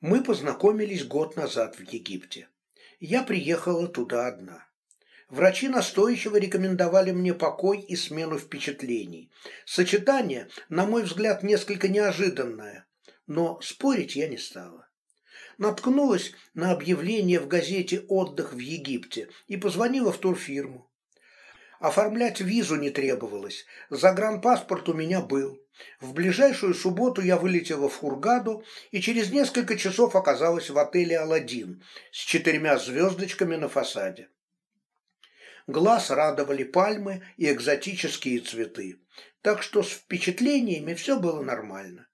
Мы познакомились год назад в Египте. Я приехала туда одна. Врачи настойчиво рекомендовали мне покой и смену впечатлений. Сочетание, на мой взгляд, несколько неожиданное, но спорить я не стала. Наткнулась на объявление в газете «Отдых в Египте» и позвонила в турфирму. Оформлять визу не требовалось, загранпаспорт у меня был. В ближайшую субботу я вылетела в Хургаду и через несколько часов оказалась в отеле «Аладдин» с четырьмя звездочками на фасаде. Глаз радовали пальмы и экзотические цветы, так что с впечатлениями все было нормально.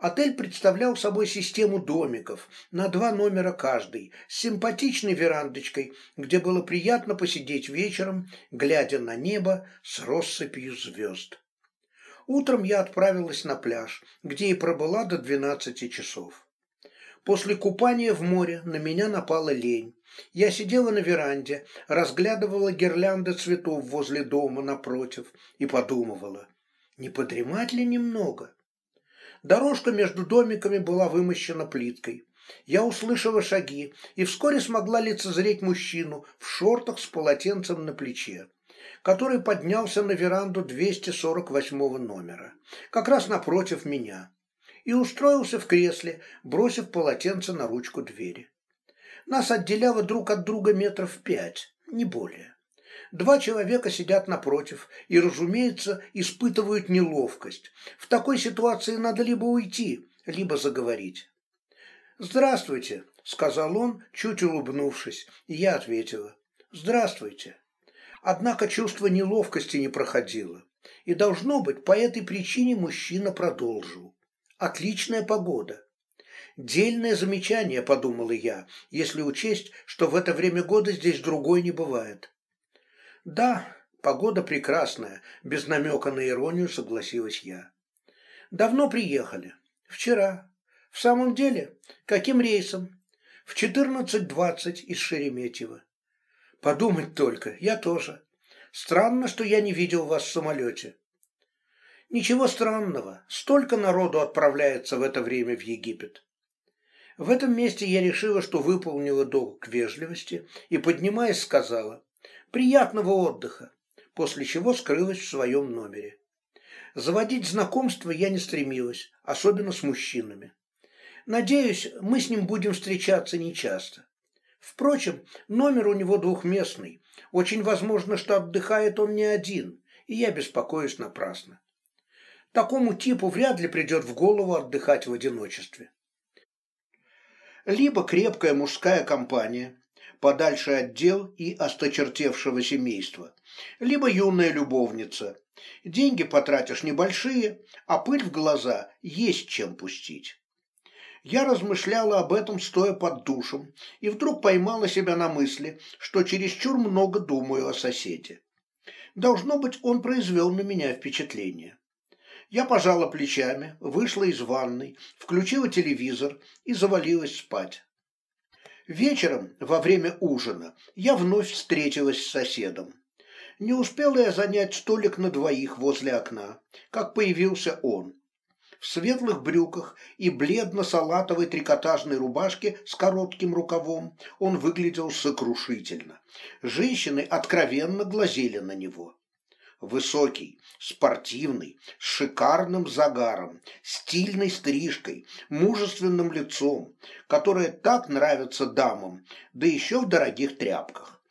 Отель представлял собой систему домиков, на два номера каждый, с симпатичной верандочкой, где было приятно посидеть вечером, глядя на небо с россыпью звезд. Утром я отправилась на пляж, где и пробыла до 12 часов. После купания в море на меня напала лень. Я сидела на веранде, разглядывала гирлянды цветов возле дома напротив и подумывала, не подремать ли немного? Дорожка между домиками была вымощена плиткой. Я услышала шаги и вскоре смогла лицезреть мужчину в шортах с полотенцем на плече, который поднялся на веранду 248 номера, как раз напротив меня, и устроился в кресле, бросив полотенце на ручку двери. Нас отделяло друг от друга метров пять, не более. Два человека сидят напротив и, разумеется, испытывают неловкость. В такой ситуации надо либо уйти, либо заговорить. «Здравствуйте», — сказал он, чуть улыбнувшись, и я ответила. «Здравствуйте». Однако чувство неловкости не проходило. И, должно быть, по этой причине мужчина продолжил. «Отличная погода». «Дельное замечание», — подумала я, если учесть, что в это время года здесь другой не бывает. Да, погода прекрасная, без намека на иронию согласилась я. Давно приехали. Вчера. В самом деле, каким рейсом? В 14.20 из Шереметьево. Подумать только, я тоже. Странно, что я не видел вас в самолете. Ничего странного, столько народу отправляется в это время в Египет. В этом месте я решила, что выполнила долг вежливости и, поднимаясь, сказала, Приятного отдыха, после чего скрылась в своем номере. Заводить знакомства я не стремилась, особенно с мужчинами. Надеюсь, мы с ним будем встречаться нечасто. Впрочем, номер у него двухместный. Очень возможно, что отдыхает он не один, и я беспокоюсь напрасно. Такому типу вряд ли придет в голову отдыхать в одиночестве. Либо крепкая мужская компания, подальше от дел и осточертевшего семейства, либо юная любовница. Деньги потратишь небольшие, а пыль в глаза есть чем пустить. Я размышляла об этом, стоя под душем, и вдруг поймала себя на мысли, что чересчур много думаю о соседе. Должно быть, он произвел на меня впечатление. Я пожала плечами, вышла из ванной, включила телевизор и завалилась спать. Вечером, во время ужина, я вновь встретилась с соседом. Не успела я занять столик на двоих возле окна, как появился он. В светлых брюках и бледно-салатовой трикотажной рубашке с коротким рукавом он выглядел сокрушительно. Женщины откровенно глазели на него. Высокий, спортивный, с шикарным загаром, стильной стрижкой, мужественным лицом, которое так нравится дамам, да еще в дорогих тряпках.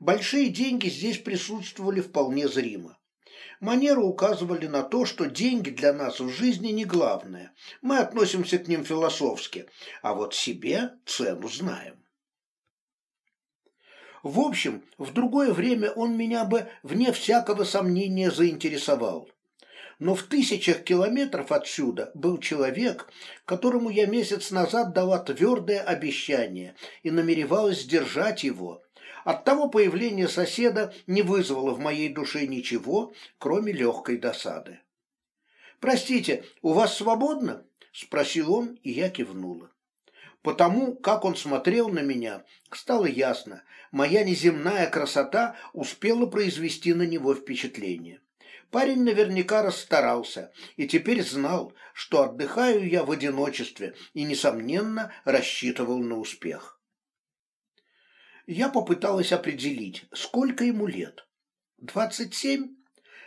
Большие деньги здесь присутствовали вполне зримо. Манеры указывали на то, что деньги для нас в жизни не главное. Мы относимся к ним философски, а вот себе цену знаем. В общем, в другое время он меня бы, вне всякого сомнения, заинтересовал. Но в тысячах километров отсюда был человек, которому я месяц назад дала твердое обещание и намеревалась сдержать его. Оттого появление соседа не вызвало в моей душе ничего, кроме легкой досады. «Простите, у вас свободно?» – спросил он, и я кивнула. Потому, как он смотрел на меня, стало ясно, моя неземная красота успела произвести на него впечатление. Парень наверняка расстарался и теперь знал, что отдыхаю я в одиночестве и, несомненно, рассчитывал на успех. Я попыталась определить, сколько ему лет. Двадцать семь?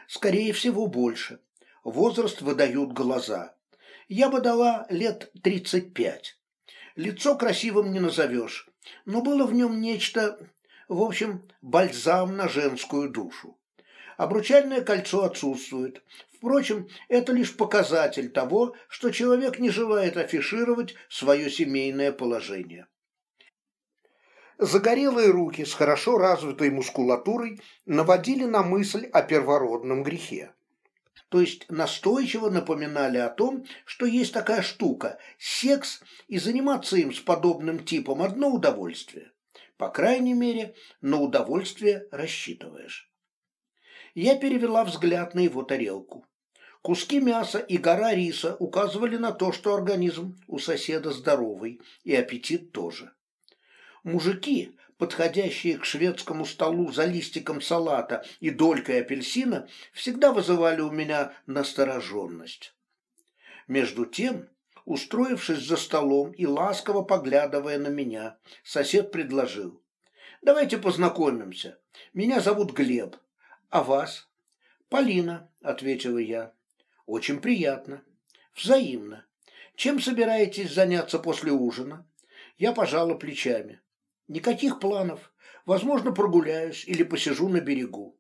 Скорее всего, больше. Возраст выдают глаза. Я бы дала лет тридцать пять. Лицо красивым не назовешь, но было в нем нечто, в общем, бальзам на женскую душу. Обручальное кольцо отсутствует. Впрочем, это лишь показатель того, что человек не желает афишировать свое семейное положение. Загорелые руки с хорошо развитой мускулатурой наводили на мысль о первородном грехе. То есть настойчиво напоминали о том, что есть такая штука – секс, и заниматься им с подобным типом одно удовольствие. По крайней мере, на удовольствие рассчитываешь я перевела взгляд на его тарелку. Куски мяса и гора риса указывали на то, что организм у соседа здоровый, и аппетит тоже. Мужики, подходящие к шведскому столу за листиком салата и долькой апельсина, всегда вызывали у меня настороженность. Между тем, устроившись за столом и ласково поглядывая на меня, сосед предложил. «Давайте познакомимся. Меня зовут Глеб. А вас? Полина, ответила я. Очень приятно. Взаимно. Чем собираетесь заняться после ужина? Я пожала плечами. Никаких планов. Возможно, прогуляюсь или посижу на берегу.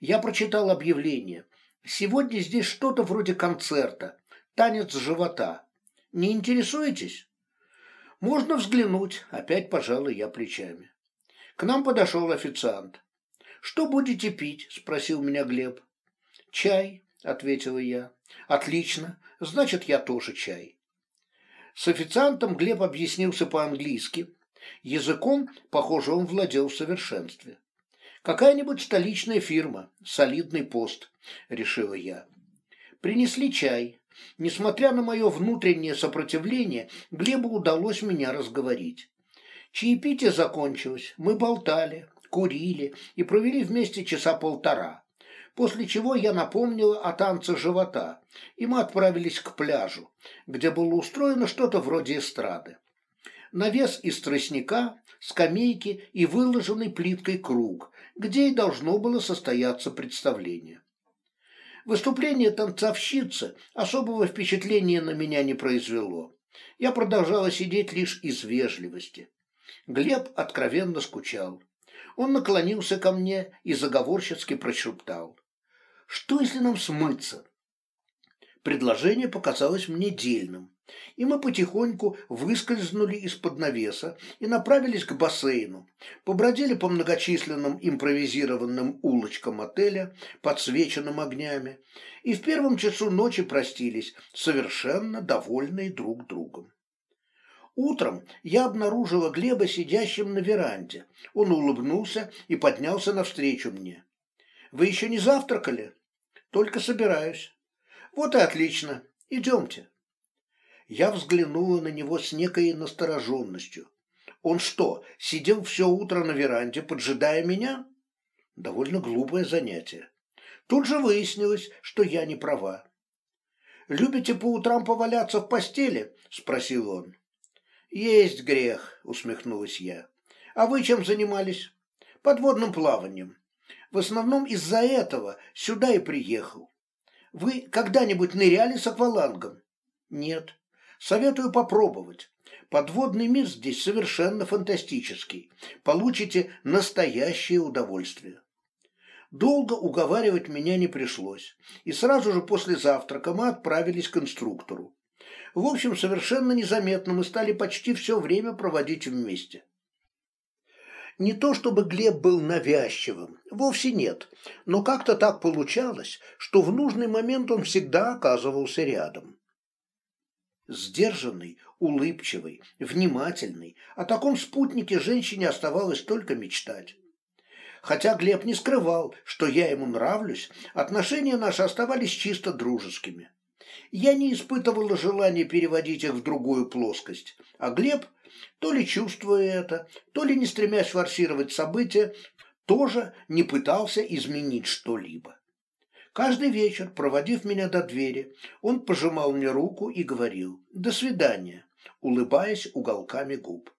Я прочитал объявление. Сегодня здесь что-то вроде концерта. Танец живота. Не интересуетесь? Можно взглянуть. Опять пожала я плечами. К нам подошел официант. «Что будете пить?» – спросил меня Глеб. «Чай», – ответила я. «Отлично, значит, я тоже чай». С официантом Глеб объяснился по-английски. Языком, похоже, он владел в совершенстве. «Какая-нибудь столичная фирма, солидный пост», – решила я. Принесли чай. Несмотря на мое внутреннее сопротивление, Глебу удалось меня разговорить. Чаепитие закончилось, мы болтали, курили и провели вместе часа полтора, после чего я напомнила о танце живота, и мы отправились к пляжу, где было устроено что-то вроде эстрады. Навес из тростника, скамейки и выложенный плиткой круг, где и должно было состояться представление. Выступление танцовщицы особого впечатления на меня не произвело. Я продолжала сидеть лишь из вежливости. Глеб откровенно скучал. Он наклонился ко мне и заговорщицки прошептал. «Что, если нам смыться?» Предложение показалось мне дельным, и мы потихоньку выскользнули из-под навеса и направились к бассейну, побродили по многочисленным импровизированным улочкам отеля, подсвеченным огнями, и в первом часу ночи простились, совершенно довольные друг другом. Утром я обнаружила Глеба сидящим на веранде. Он улыбнулся и поднялся навстречу мне. «Вы еще не завтракали?» «Только собираюсь». «Вот и отлично. Идемте». Я взглянула на него с некой настороженностью. Он что, сидел все утро на веранде, поджидая меня? Довольно глупое занятие. Тут же выяснилось, что я не права. «Любите по утрам поваляться в постели?» – спросил он. «Есть грех», — усмехнулась я. «А вы чем занимались?» «Подводным плаванием. В основном из-за этого сюда и приехал. Вы когда-нибудь ныряли с аквалангом?» «Нет. Советую попробовать. Подводный мир здесь совершенно фантастический. Получите настоящее удовольствие». Долго уговаривать меня не пришлось, и сразу же после завтрака мы отправились к инструктору. В общем, совершенно незаметно мы стали почти все время проводить вместе. Не то чтобы Глеб был навязчивым, вовсе нет, но как-то так получалось, что в нужный момент он всегда оказывался рядом. Сдержанный, улыбчивый, внимательный, о таком спутнике женщине оставалось только мечтать. Хотя Глеб не скрывал, что я ему нравлюсь, отношения наши оставались чисто дружескими. Я не испытывала желания переводить их в другую плоскость, а Глеб, то ли чувствуя это, то ли не стремясь форсировать события, тоже не пытался изменить что-либо. Каждый вечер, проводив меня до двери, он пожимал мне руку и говорил «до свидания», улыбаясь уголками губ.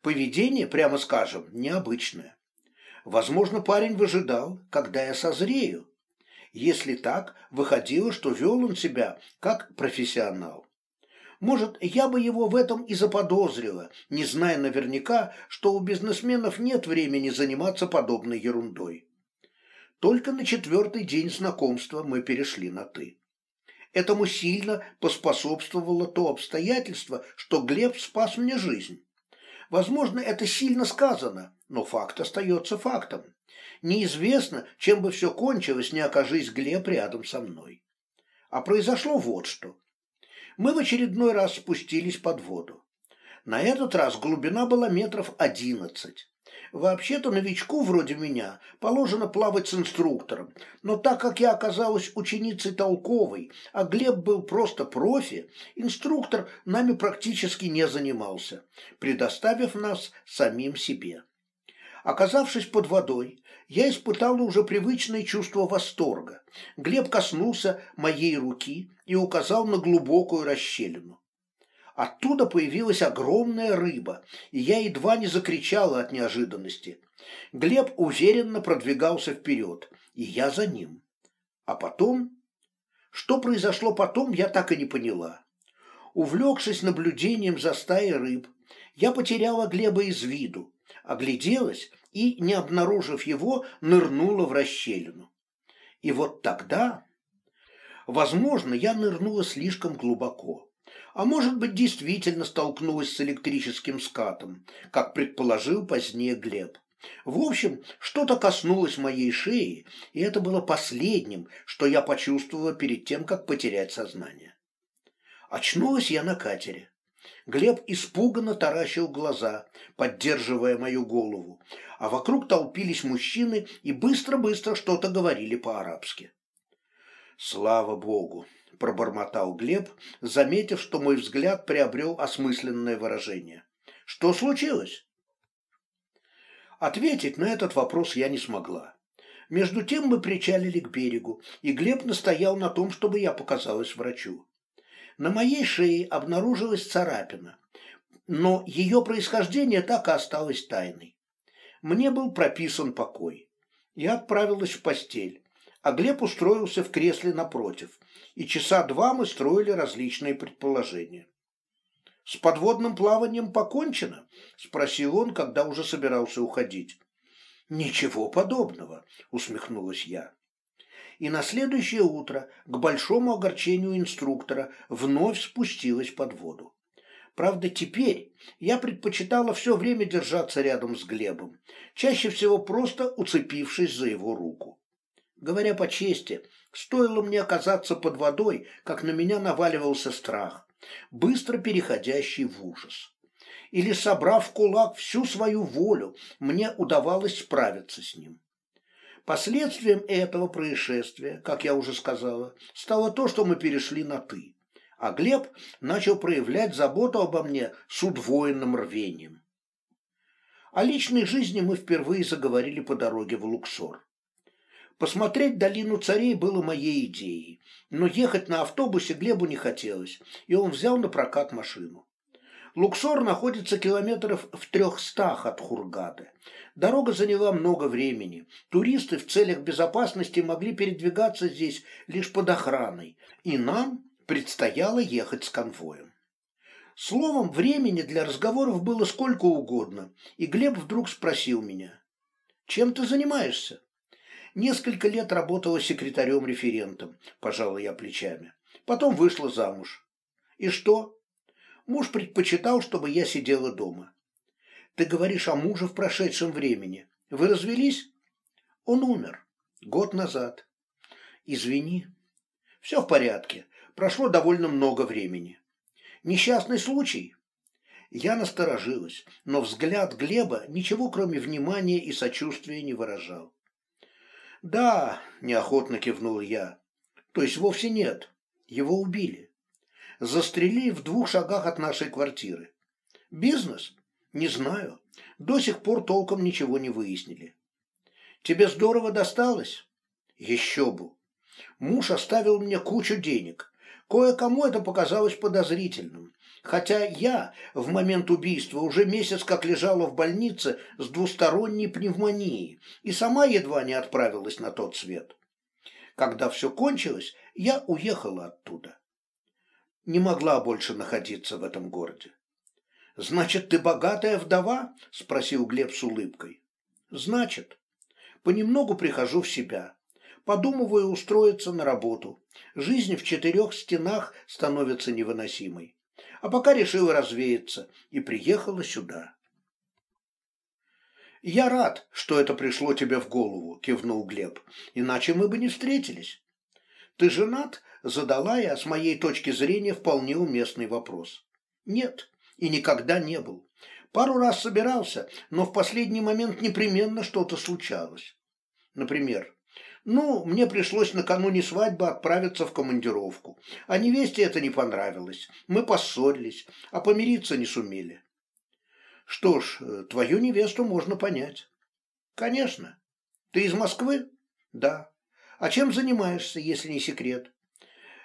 Поведение, прямо скажем, необычное. Возможно, парень выжидал, когда я созрею. Если так, выходило, что вел он себя как профессионал. Может, я бы его в этом и заподозрила, не зная наверняка, что у бизнесменов нет времени заниматься подобной ерундой. Только на четвертый день знакомства мы перешли на «ты». Этому сильно поспособствовало то обстоятельство, что Глеб спас мне жизнь. Возможно, это сильно сказано, но факт остается фактом. Неизвестно, чем бы все кончилось, не окажись Глеб рядом со мной. А произошло вот что. Мы в очередной раз спустились под воду. На этот раз глубина была метров одиннадцать. Вообще-то новичку вроде меня положено плавать с инструктором, но так как я оказалась ученицей толковой, а Глеб был просто профи, инструктор нами практически не занимался, предоставив нас самим себе. Оказавшись под водой, я испытала уже привычное чувство восторга. Глеб коснулся моей руки и указал на глубокую расщелину. Оттуда появилась огромная рыба, и я едва не закричала от неожиданности. Глеб уверенно продвигался вперед, и я за ним. А потом... Что произошло потом, я так и не поняла. Увлекшись наблюдением за стаей рыб, я потеряла Глеба из виду, огляделась и, не обнаружив его, нырнула в расщелину. И вот тогда... Возможно, я нырнула слишком глубоко а может быть действительно столкнулась с электрическим скатом, как предположил позднее Глеб. В общем, что-то коснулось моей шеи, и это было последним, что я почувствовала перед тем, как потерять сознание. Очнулась я на катере. Глеб испуганно таращил глаза, поддерживая мою голову, а вокруг толпились мужчины и быстро-быстро что-то говорили по-арабски. Слава богу, пробормотал Глеб, заметив, что мой взгляд приобрел осмысленное выражение. Что случилось? Ответить на этот вопрос я не смогла. Между тем мы причалили к берегу, и Глеб настоял на том, чтобы я показалась врачу. На моей шее обнаружилась царапина, но ее происхождение так и осталось тайной. Мне был прописан покой. Я отправилась в постель, а Глеб устроился в кресле напротив, и часа два мы строили различные предположения. «С подводным плаванием покончено?» – спросил он, когда уже собирался уходить. «Ничего подобного», – усмехнулась я. И на следующее утро, к большому огорчению инструктора, вновь спустилась под воду. Правда, теперь я предпочитала все время держаться рядом с Глебом, чаще всего просто уцепившись за его руку. Говоря по чести, стоило мне оказаться под водой, как на меня наваливался страх, быстро переходящий в ужас. Или, собрав в кулак всю свою волю, мне удавалось справиться с ним. Последствием этого происшествия, как я уже сказала, стало то, что мы перешли на «ты», а Глеб начал проявлять заботу обо мне с удвоенным рвением. О личной жизни мы впервые заговорили по дороге в Луксор. Посмотреть долину царей было моей идеей, но ехать на автобусе Глебу не хотелось, и он взял на прокат машину. Луксор находится километров в трехстах от Хургады. Дорога заняла много времени. Туристы в целях безопасности могли передвигаться здесь лишь под охраной, и нам предстояло ехать с конвоем. Словом, времени для разговоров было сколько угодно, и Глеб вдруг спросил меня, «Чем ты занимаешься?» Несколько лет работала секретарем-референтом, пожала я плечами. Потом вышла замуж. И что? Муж предпочитал, чтобы я сидела дома. Ты говоришь о муже в прошедшем времени. Вы развелись? Он умер. Год назад. Извини. Все в порядке. Прошло довольно много времени. Несчастный случай? Я насторожилась, но взгляд Глеба ничего кроме внимания и сочувствия не выражал. «Да», – неохотно кивнул я. «То есть вовсе нет. Его убили. Застрелили в двух шагах от нашей квартиры. Бизнес? Не знаю. До сих пор толком ничего не выяснили. Тебе здорово досталось? Еще бы. Муж оставил мне кучу денег. Кое-кому это показалось подозрительным. Хотя я в момент убийства уже месяц как лежала в больнице с двусторонней пневмонией и сама едва не отправилась на тот свет. Когда все кончилось, я уехала оттуда. Не могла больше находиться в этом городе. «Значит, ты богатая вдова?» – спросил Глеб с улыбкой. «Значит. Понемногу прихожу в себя. Подумываю устроиться на работу. Жизнь в четырех стенах становится невыносимой. А пока решила развеяться и приехала сюда». «Я рад, что это пришло тебе в голову», – кивнул Глеб. «Иначе мы бы не встретились». «Ты женат?» – задала я, с моей точки зрения, вполне уместный вопрос. «Нет, и никогда не был. Пару раз собирался, но в последний момент непременно что-то случалось. Например, ну, мне пришлось накануне свадьбы отправиться в командировку, а невесте это не понравилось. Мы поссорились, а помириться не сумели. Что ж, твою невесту можно понять. Конечно. Ты из Москвы? Да. А чем занимаешься, если не секрет?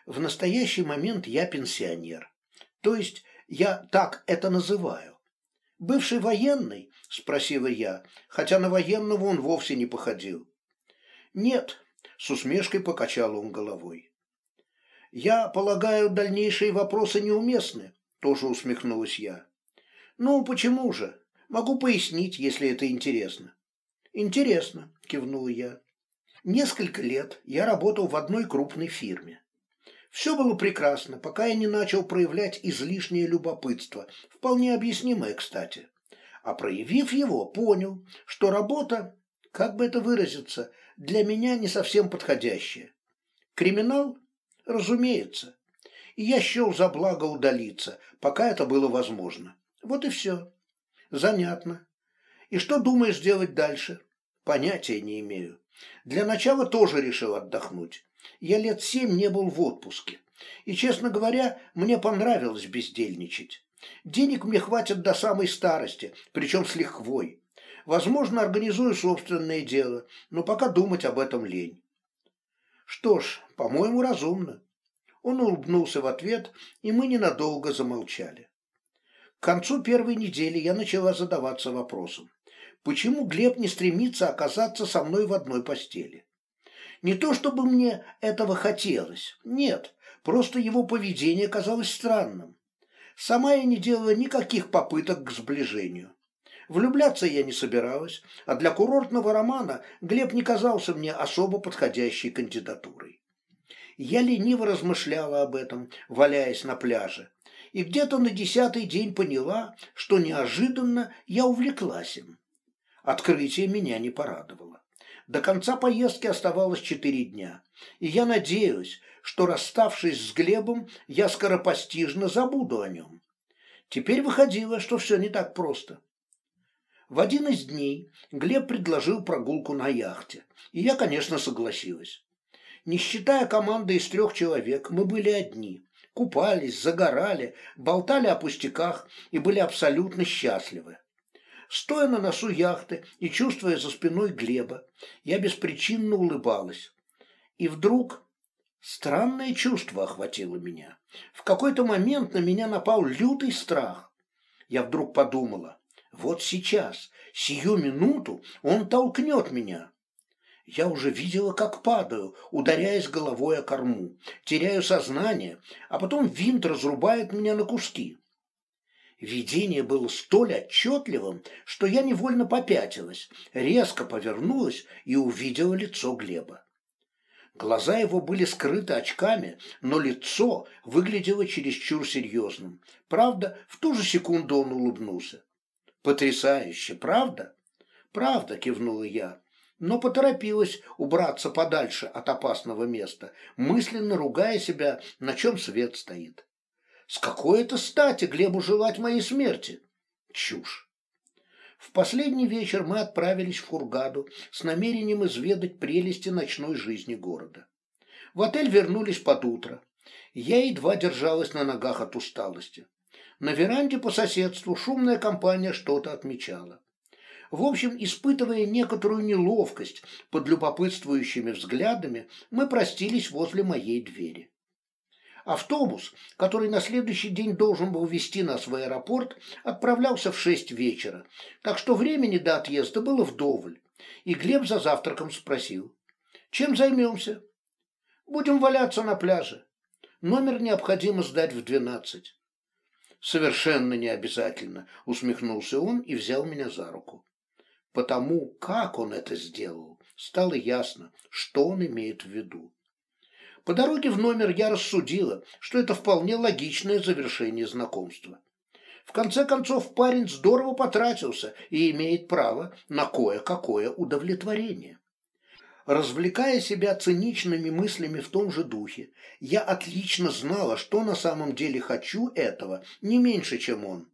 В настоящий момент я пенсионер. То есть я так это называю. Бывший военный? Спросила я, хотя на военного он вовсе не походил. Нет, с усмешкой покачал он головой. Я полагаю, дальнейшие вопросы неуместны, тоже усмехнулась я. Ну, почему же? Могу пояснить, если это интересно. Интересно, кивнула я. Несколько лет я работал в одной крупной фирме. Все было прекрасно, пока я не начал проявлять излишнее любопытство, вполне объяснимое, кстати. А проявив его, понял, что работа, как бы это выразиться, для меня не совсем подходящая. Криминал? Разумеется. И я счел за благо удалиться, пока это было возможно. Вот и все. Занятно. И что думаешь делать дальше? Понятия не имею. Для начала тоже решил отдохнуть. Я лет семь не был в отпуске. И, честно говоря, мне понравилось бездельничать. Денег мне хватит до самой старости, причем с лихвой. Возможно, организую собственное дело, но пока думать об этом лень. Что ж, по-моему, разумно. Он улыбнулся в ответ, и мы ненадолго замолчали. К концу первой недели я начала задаваться вопросом, почему Глеб не стремится оказаться со мной в одной постели? Не то чтобы мне этого хотелось, нет, просто его поведение казалось странным. Сама я не делала никаких попыток к сближению. Влюбляться я не собиралась, а для курортного романа Глеб не казался мне особо подходящей кандидатурой. Я лениво размышляла об этом, валяясь на пляже, и где-то на десятый день поняла, что неожиданно я увлеклась им. Открытие меня не порадовало. До конца поездки оставалось четыре дня, и я надеюсь, что, расставшись с Глебом, я скоропостижно забуду о нем. Теперь выходило, что все не так просто. В один из дней Глеб предложил прогулку на яхте, и я, конечно, согласилась. Не считая команды из трех человек, мы были одни. Купались, загорали, болтали о пустяках и были абсолютно счастливы. Стоя на носу яхты и чувствуя за спиной Глеба, я беспричинно улыбалась. И вдруг странное чувство охватило меня. В какой-то момент на меня напал лютый страх. Я вдруг подумала, вот сейчас, сию минуту, он толкнет меня. Я уже видела, как падаю, ударяясь головой о корму, теряю сознание, а потом винт разрубает меня на куски. Видение было столь отчетливым, что я невольно попятилась, резко повернулась и увидела лицо Глеба. Глаза его были скрыты очками, но лицо выглядело чересчур серьезным. Правда, в ту же секунду он улыбнулся. «Потрясающе, правда?» «Правда», — кивнула я, но поторопилась убраться подальше от опасного места, мысленно ругая себя, на чем свет стоит. С какой это стати Глебу желать моей смерти? Чушь. В последний вечер мы отправились в Хургаду с намерением изведать прелести ночной жизни города. В отель вернулись под утро. Я едва держалась на ногах от усталости. На веранде по соседству шумная компания что-то отмечала. В общем, испытывая некоторую неловкость под любопытствующими взглядами, мы простились возле моей двери. Автобус, который на следующий день должен был везти нас в аэропорт, отправлялся в шесть вечера, так что времени до отъезда было вдоволь. И Глеб за завтраком спросил, «Чем займемся?» «Будем валяться на пляже. Номер необходимо сдать в двенадцать». «Совершенно не обязательно», — усмехнулся он и взял меня за руку. Потому как он это сделал, стало ясно, что он имеет в виду. По дороге в номер я рассудила, что это вполне логичное завершение знакомства. В конце концов, парень здорово потратился и имеет право на кое-какое удовлетворение. Развлекая себя циничными мыслями в том же духе, я отлично знала, что на самом деле хочу этого не меньше, чем он.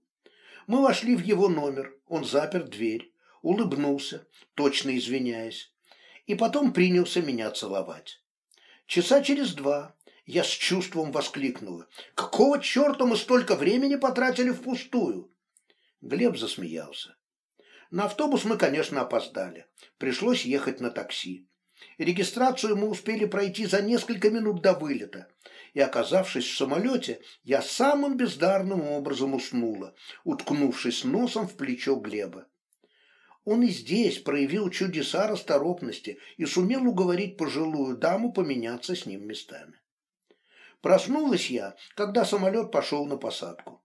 Мы вошли в его номер, он запер дверь, улыбнулся, точно извиняясь, и потом принялся меня целовать. Часа через два я с чувством воскликнула. «Какого черта мы столько времени потратили впустую?» Глеб засмеялся. На автобус мы, конечно, опоздали. Пришлось ехать на такси. Регистрацию мы успели пройти за несколько минут до вылета. И, оказавшись в самолете, я самым бездарным образом уснула, уткнувшись носом в плечо Глеба. Он и здесь проявил чудеса расторопности и сумел уговорить пожилую даму поменяться с ним местами. Проснулась я, когда самолет пошел на посадку.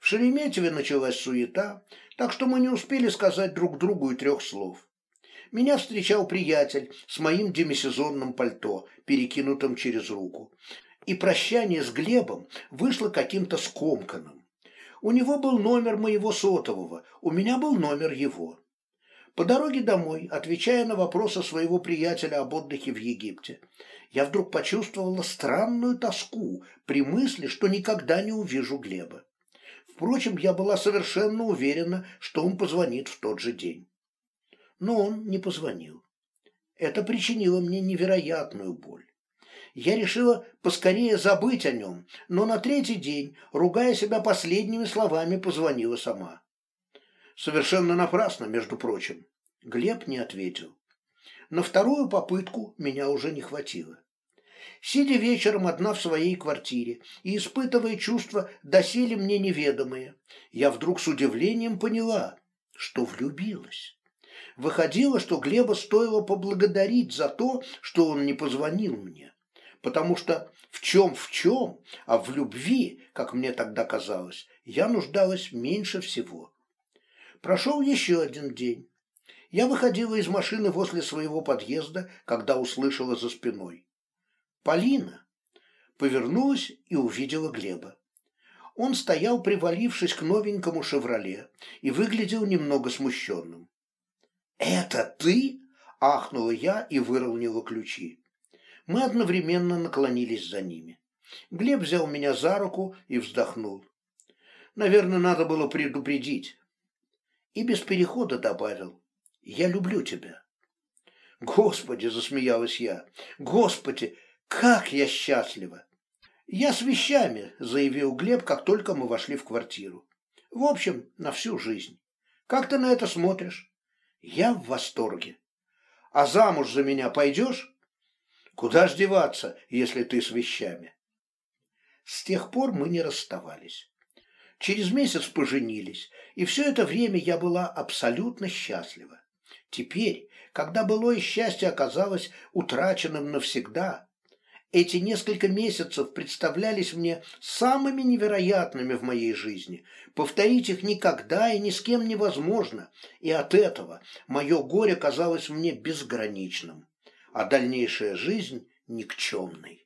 В Шереметьеве началась суета, так что мы не успели сказать друг другу и трех слов. Меня встречал приятель с моим демисезонным пальто, перекинутым через руку. И прощание с Глебом вышло каким-то скомканным. У него был номер моего сотового, у меня был номер его. По дороге домой, отвечая на вопросы своего приятеля об отдыхе в Египте, я вдруг почувствовала странную тоску при мысли, что никогда не увижу Глеба. Впрочем, я была совершенно уверена, что он позвонит в тот же день. Но он не позвонил. Это причинило мне невероятную боль. Я решила поскорее забыть о нем, но на третий день, ругая себя последними словами, позвонила сама. Совершенно напрасно, между прочим. Глеб не ответил. На вторую попытку меня уже не хватило. Сидя вечером одна в своей квартире и испытывая чувства доселе мне неведомые, я вдруг с удивлением поняла, что влюбилась. Выходило, что Глеба стоило поблагодарить за то, что он не позвонил мне, потому что в чем в чем, а в любви, как мне тогда казалось, я нуждалась меньше всего. Прошел еще один день. Я выходила из машины возле своего подъезда, когда услышала за спиной. «Полина!» Повернулась и увидела Глеба. Он стоял, привалившись к новенькому «Шевроле» и выглядел немного смущенным. «Это ты?» – ахнула я и выровняла ключи. Мы одновременно наклонились за ними. Глеб взял меня за руку и вздохнул. Наверное, надо было предупредить и без перехода добавил «Я люблю тебя». «Господи!» – засмеялась я. «Господи, как я счастлива!» «Я с вещами», – заявил Глеб, как только мы вошли в квартиру. «В общем, на всю жизнь. Как ты на это смотришь?» «Я в восторге. А замуж за меня пойдешь?» «Куда ж деваться, если ты с вещами?» С тех пор мы не расставались. Через месяц поженились, и все это время я была абсолютно счастлива. Теперь, когда былое счастье оказалось утраченным навсегда, эти несколько месяцев представлялись мне самыми невероятными в моей жизни. Повторить их никогда и ни с кем невозможно, и от этого мое горе казалось мне безграничным, а дальнейшая жизнь никчемной.